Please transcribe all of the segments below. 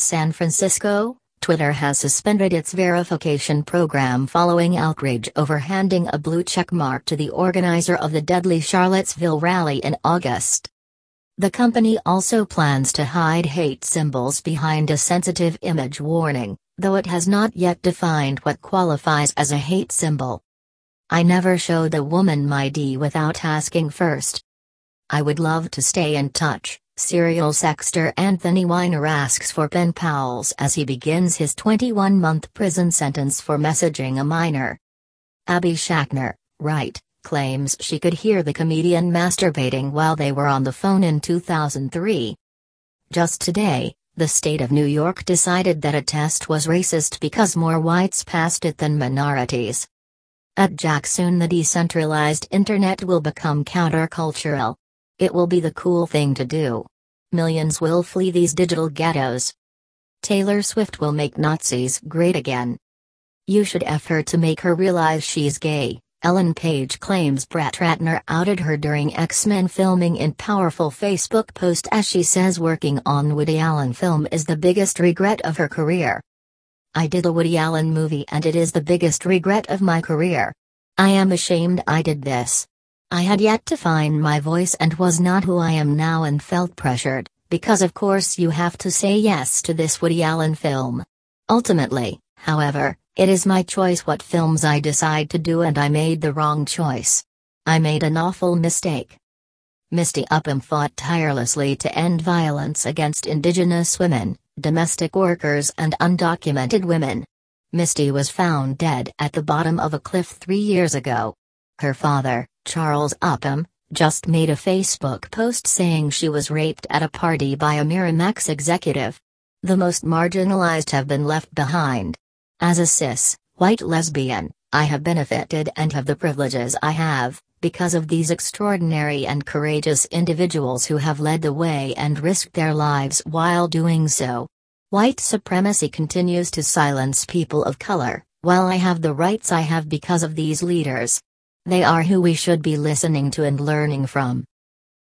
San Francisco, Twitter has suspended its verification program following outrage over handing a blue check mark to the organizer of the deadly Charlottesville rally in August. The company also plans to hide hate symbols behind a sensitive image warning, though it has not yet defined what qualifies as a hate symbol. I never showed a woman my D without asking first. I would love to stay in touch, serial sexter Anthony Weiner asks for pen pals as he begins his 21 month prison sentence for messaging a minor. Abby Schachner, right, claims she could hear the comedian masturbating while they were on the phone in 2003. Just today, the state of New York decided that a test was racist because more whites passed it than minorities. At Jack soon the decentralized internet will become countercultural. It will be the cool thing to do. Millions will flee these digital ghettos. Taylor Swift will make Nazis great again. You should F her to make her realize she's gay. Ellen Page claims Brett Ratner outed her during X-Men filming in powerful Facebook post as she says working on Woody Allen film is the biggest regret of her career. I did a Woody Allen movie and it is the biggest regret of my career. I am ashamed I did this. I had yet to find my voice and was not who I am now and felt pressured, because of course you have to say yes to this Woody Allen film. Ultimately, however, it is my choice what films I decide to do and I made the wrong choice. I made an awful mistake. Misty Upham fought tirelessly to end violence against Indigenous women, domestic workers and undocumented women. Misty was found dead at the bottom of a cliff three years ago. Her father, Charles Upham, just made a Facebook post saying she was raped at a party by a Miramax executive. The most marginalized have been left behind. As a cis, white lesbian, I have benefited and have the privileges I have, because of these extraordinary and courageous individuals who have led the way and risked their lives while doing so. White supremacy continues to silence people of color, while I have the rights I have because of these leaders. They are who we should be listening to and learning from.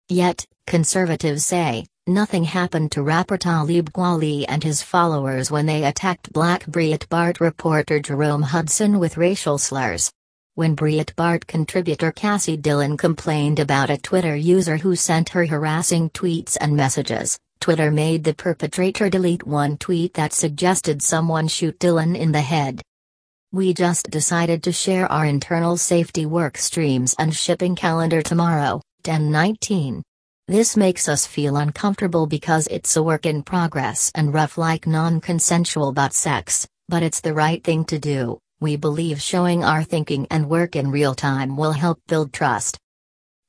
Yet, conservatives say, nothing happened to rapper Talib Kweli and his followers when they attacked black Breitbart reporter Jerome Hudson with racial slurs. When Breitbart contributor Cassie Dillon complained about a Twitter user who sent her harassing tweets and messages, Twitter made the perpetrator delete one tweet that suggested someone shoot Dillon in the head. We just decided to share our internal safety work streams and shipping calendar tomorrow, 1019. This makes us feel uncomfortable because it's a work in progress and rough like non consensual butt sex, but it's the right thing to do. We believe showing our thinking and work in real time will help build trust.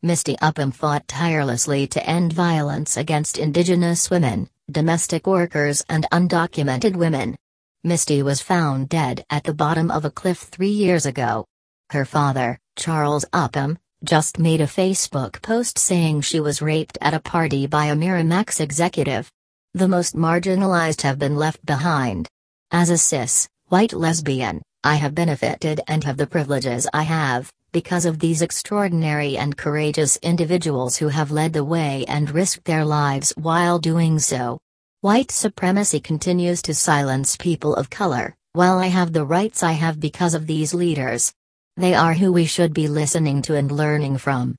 Misty Upham fought tirelessly to end violence against Indigenous women, domestic workers, and undocumented women. Misty was found dead at the bottom of a cliff three years ago. Her father, Charles Upham, just made a Facebook post saying she was raped at a party by a Miramax executive. The most marginalized have been left behind. As a cis, white lesbian, I have benefited and have the privileges I have, because of these extraordinary and courageous individuals who have led the way and risked their lives while doing so. White supremacy continues to silence people of color, while I have the rights I have because of these leaders. They are who we should be listening to and learning from.